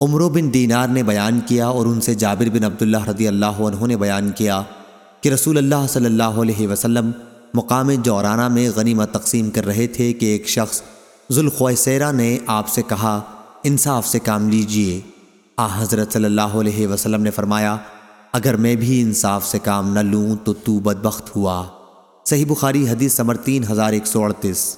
عمرو بن دینار نے بیان کیا اور ان سے جابر بن عبداللہ رضی اللہ عنہ نے بیان کیا کہ رسول اللہ صلی اللہ علیہ وسلم مقام جورانہ میں غنیمت تقسیم کر رہے تھے کہ ایک شخص ذوالخویسیرہ نے آپ سے کہا، انصاف سے کام لیجیے۔ آ، حضرت صلی اللہ علیہ وسلم نے فرمایا، اگر میں بھی انصاف سے کام نہ لوں تو تو بدبخت ہوا۔ صحیح بخاری حدیث سمر تین ہزار ایک سو اڑتیس۔